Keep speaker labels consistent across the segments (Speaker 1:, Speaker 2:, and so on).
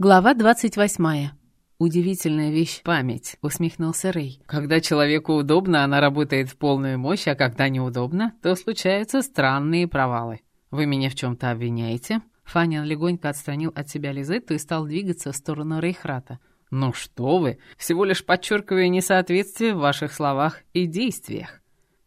Speaker 1: Глава 28. «Удивительная вещь — память», — усмехнулся Рэй. «Когда человеку удобно, она работает в полную мощь, а когда неудобно, то случаются странные провалы. Вы меня в чем-то обвиняете?» Фанин легонько отстранил от себя Лизетту и стал двигаться в сторону Рейхрата. «Ну что вы, всего лишь подчеркиваю несоответствие в ваших словах и действиях».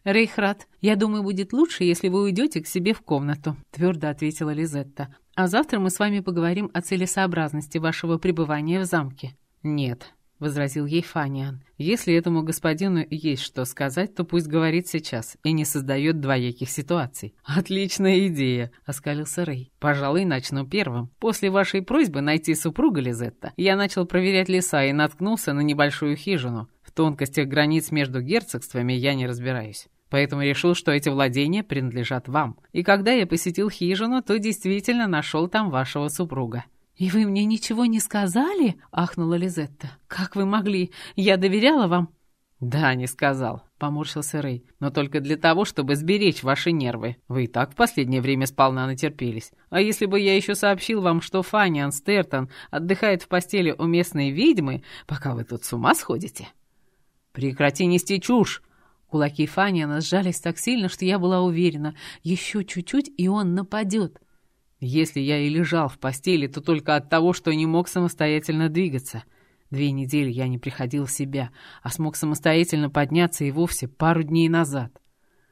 Speaker 1: «Рейхрат, я думаю, будет лучше, если вы уйдете к себе в комнату», — твердо ответила Лизетта. «А завтра мы с вами поговорим о целесообразности вашего пребывания в замке». «Нет», — возразил ей Фаниан. «Если этому господину есть что сказать, то пусть говорит сейчас и не создает двояких ситуаций». «Отличная идея», — оскалился Рэй. «Пожалуй, начну первым. После вашей просьбы найти супруга Лизетта, я начал проверять леса и наткнулся на небольшую хижину. В тонкостях границ между герцогствами я не разбираюсь. Поэтому решил, что эти владения принадлежат вам. И когда я посетил хижину, то действительно нашел там вашего супруга». «И вы мне ничего не сказали?» — ахнула Лизетта. «Как вы могли? Я доверяла вам». «Да, не сказал», — поморщился Рэй. «Но только для того, чтобы сберечь ваши нервы. Вы и так в последнее время сполна натерпелись. А если бы я еще сообщил вам, что Фанни Анстертон отдыхает в постели у местной ведьмы, пока вы тут с ума сходите?» «Прекрати нести чушь!» Кулаки Фаниана сжались так сильно, что я была уверена, еще чуть-чуть, и он нападет. Если я и лежал в постели, то только от того, что не мог самостоятельно двигаться. Две недели я не приходил в себя, а смог самостоятельно подняться и вовсе пару дней назад.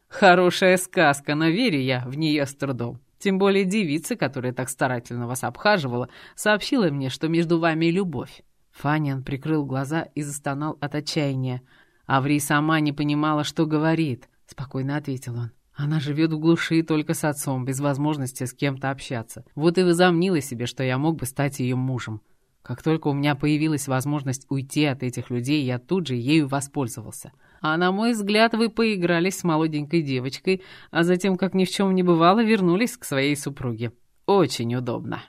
Speaker 1: Хорошая сказка, но верю я в нее с трудом. Тем более девица, которая так старательно вас обхаживала, сообщила мне, что между вами любовь. Фаниан прикрыл глаза и застонал от отчаяния. Аври сама не понимала, что говорит, — спокойно ответил он. Она живет в глуши только с отцом, без возможности с кем-то общаться. Вот и возомнила себе, что я мог бы стать ее мужем. Как только у меня появилась возможность уйти от этих людей, я тут же ею воспользовался. А на мой взгляд, вы поигрались с молоденькой девочкой, а затем, как ни в чем не бывало, вернулись к своей супруге. Очень удобно.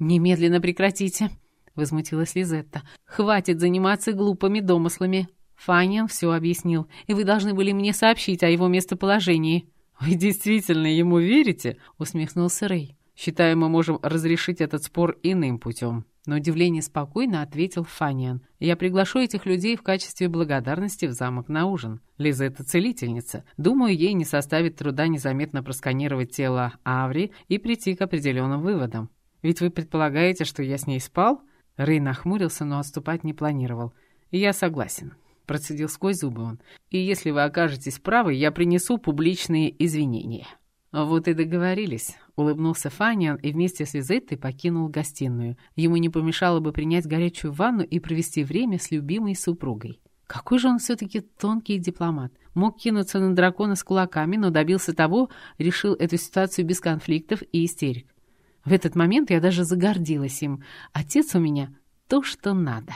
Speaker 1: «Немедленно прекратите», — возмутилась Лизетта. «Хватит заниматься глупыми домыслами. Фанин все объяснил, и вы должны были мне сообщить о его местоположении». «Вы действительно ему верите?» — усмехнулся Рэй. «Считаю, мы можем разрешить этот спор иным путем». На удивление спокойно ответил Фаниан. «Я приглашу этих людей в качестве благодарности в замок на ужин. Лиза — это целительница. Думаю, ей не составит труда незаметно просканировать тело Аври и прийти к определенным выводам. Ведь вы предполагаете, что я с ней спал?» Рэй нахмурился, но отступать не планировал. «Я согласен», — процедил сквозь зубы он. «И если вы окажетесь правы, я принесу публичные извинения». «Вот и договорились», — улыбнулся Фаниан и вместе с Лизеттой покинул гостиную. Ему не помешало бы принять горячую ванну и провести время с любимой супругой. Какой же он все-таки тонкий дипломат. Мог кинуться на дракона с кулаками, но добился того, решил эту ситуацию без конфликтов и истерик. В этот момент я даже загордилась им. Отец у меня то, что надо.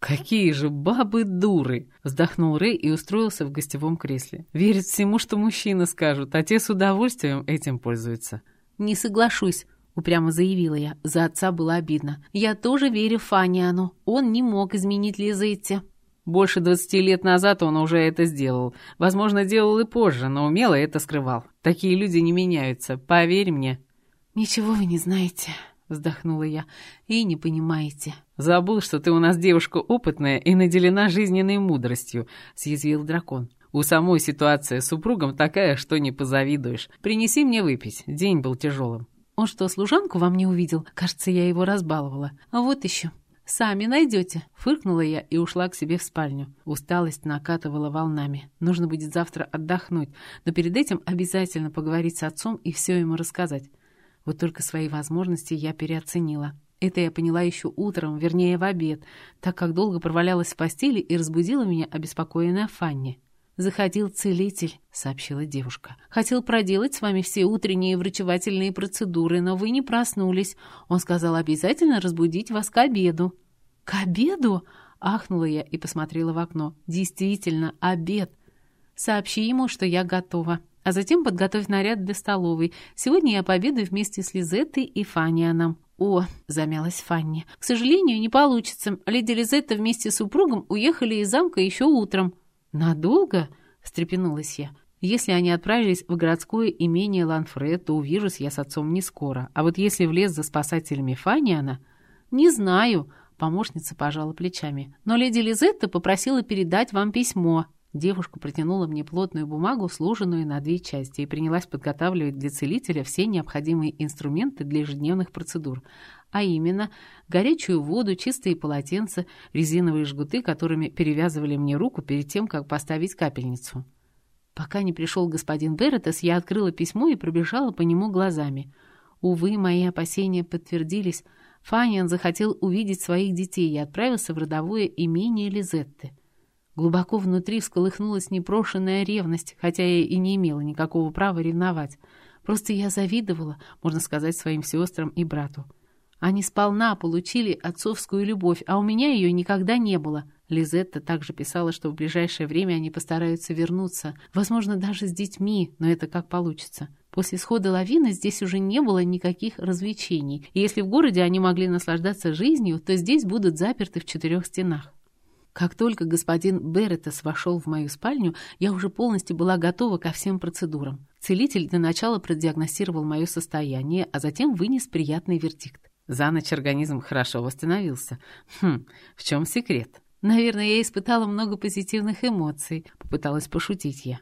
Speaker 1: «Какие же бабы дуры!» — вздохнул Рэй и устроился в гостевом кресле. «Верит всему, что мужчины скажут, а те с удовольствием этим пользуются». «Не соглашусь», — упрямо заявила я. За отца было обидно. «Я тоже верю Фаниану. Он не мог изменить Лизетти».
Speaker 2: Больше двадцати лет назад он уже это сделал. Возможно, делал и позже, но умело это скрывал. Такие люди не меняются, поверь мне.
Speaker 1: «Ничего вы не знаете», — вздохнула я, — «и не понимаете».
Speaker 2: «Забыл, что ты у нас девушка опытная и наделена жизненной мудростью», — съязвил дракон. «У самой ситуация с супругом такая, что не позавидуешь. Принеси мне выпить, день был тяжелым».
Speaker 1: «Он что, служанку вам не увидел? Кажется, я его разбаловала. А вот еще». «Сами найдете», — фыркнула я и ушла к себе в спальню. Усталость накатывала волнами. Нужно будет завтра отдохнуть, но перед этим обязательно поговорить с отцом и все ему рассказать. Вот только свои возможности я переоценила. Это я поняла еще утром, вернее, в обед, так как долго провалялась в постели и разбудила меня обеспокоенная Фанни. «Заходил целитель», — сообщила девушка. «Хотел проделать с вами все утренние врачевательные процедуры, но вы не проснулись. Он сказал обязательно разбудить вас к обеду». «К обеду?» — ахнула я и посмотрела в окно. «Действительно, обед. Сообщи ему, что я готова» а затем подготовь наряд для столовой. Сегодня я пообедаю вместе с Лизеттой и Фанианом». «О», — замялась Фанни, — «к сожалению, не получится. Леди Лизетта вместе с супругом уехали из замка еще утром». «Надолго?» — встрепенулась я. «Если они отправились в городское имение Ланфред, то увижусь я с отцом не скоро. А вот если в лес за спасателями Фаниана...»
Speaker 2: «Не знаю», — помощница пожала плечами. «Но леди Лизетта попросила передать вам письмо». Девушка протянула мне плотную бумагу, сложенную на две части, и принялась подготавливать для целителя все необходимые инструменты для ежедневных процедур, а именно горячую воду, чистые полотенца, резиновые жгуты, которыми перевязывали мне руку перед тем, как поставить капельницу. Пока не пришел господин Беретес, я открыла письмо и пробежала по нему глазами. Увы, мои опасения подтвердились. Фаниан захотел увидеть своих детей и отправился в родовое имение Лизетты. Глубоко внутри всколыхнулась непрошенная ревность, хотя я и не имела никакого права ревновать. Просто я завидовала, можно сказать, своим сестрам и брату. Они сполна получили отцовскую любовь, а у меня ее никогда не было. Лизетта также писала, что в ближайшее время они постараются вернуться, возможно, даже с детьми, но это как получится. После схода лавины здесь уже не было никаких развлечений, и если в городе они могли наслаждаться жизнью, то здесь будут заперты в четырех стенах. Как только господин Беретес вошел в мою спальню, я уже полностью была готова ко всем процедурам. Целитель для начала продиагностировал мое состояние, а затем вынес приятный вердикт. За ночь организм хорошо восстановился. Хм, в чем секрет? Наверное, я испытала много позитивных эмоций, попыталась пошутить я.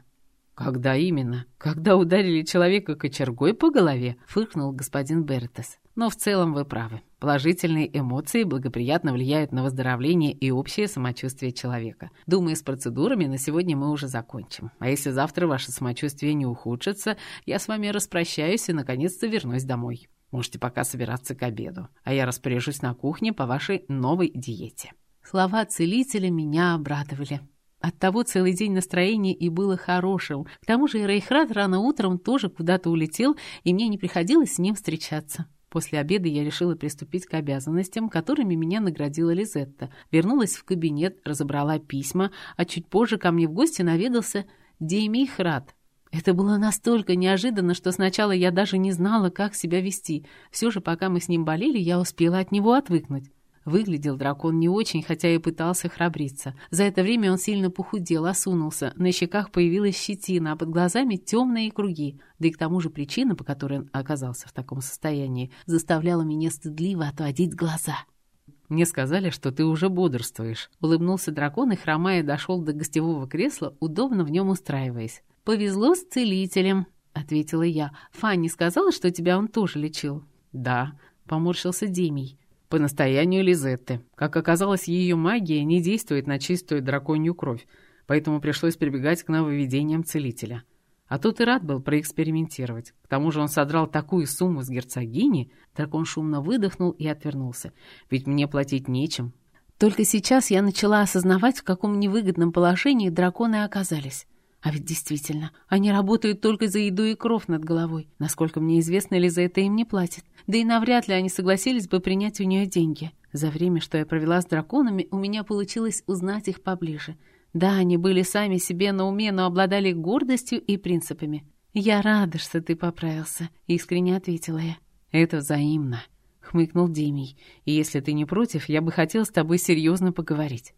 Speaker 2: «Когда именно? Когда ударили человека кочергой по голове?» — фыркнул господин Бертес. «Но в целом вы правы. Положительные эмоции благоприятно влияют на выздоровление и общее самочувствие человека. Думаю, с процедурами на сегодня мы уже закончим. А если завтра ваше самочувствие не ухудшится, я с вами распрощаюсь и наконец-то вернусь домой. Можете пока собираться к обеду, а я распоряжусь на кухне по вашей новой диете». Слова целителя меня обрадовали. Оттого целый день настроение и было хорошим. К тому же Рейхрад рано утром тоже куда-то улетел, и мне не приходилось с ним встречаться. После обеда я решила приступить к обязанностям, которыми меня наградила Лизетта. Вернулась в кабинет, разобрала письма, а чуть позже ко мне в гости наведался Деймий. Это было настолько неожиданно, что сначала я даже не знала, как себя вести. Все же, пока мы с ним болели, я успела от него отвыкнуть. Выглядел дракон не очень, хотя и пытался храбриться. За это время он сильно похудел, осунулся, на щеках появилась щетина, а под глазами темные круги. Да и к тому же причина, по которой он оказался в таком состоянии, заставляла меня стыдливо отводить глаза. «Мне сказали, что ты уже бодрствуешь», — улыбнулся дракон и, хромая, дошел до гостевого кресла, удобно в нем устраиваясь. «Повезло с целителем», — ответила я. «Фанни сказала, что тебя он тоже лечил?» «Да», — поморщился Демий по настоянию Лизетты. Как оказалось, ее магия не действует на чистую драконью кровь, поэтому пришлось прибегать к нововведениям целителя. А тут и рад был проэкспериментировать. К тому же он содрал такую сумму с герцогини, дракон шумно выдохнул и отвернулся. Ведь мне платить нечем. Только сейчас я начала осознавать, в каком невыгодном положении драконы оказались. А ведь действительно, они работают только за еду и кровь над головой. Насколько мне известно, Лиза это им не платит. Да и навряд ли они согласились бы принять у нее деньги. За время, что я провела с драконами, у меня получилось узнать их поближе. Да, они были сами себе на уме, но обладали гордостью и принципами. «Я рада, что ты поправился», — искренне ответила я. «Это взаимно», — хмыкнул Демий. «И если ты не против, я бы хотел с тобой серьезно поговорить».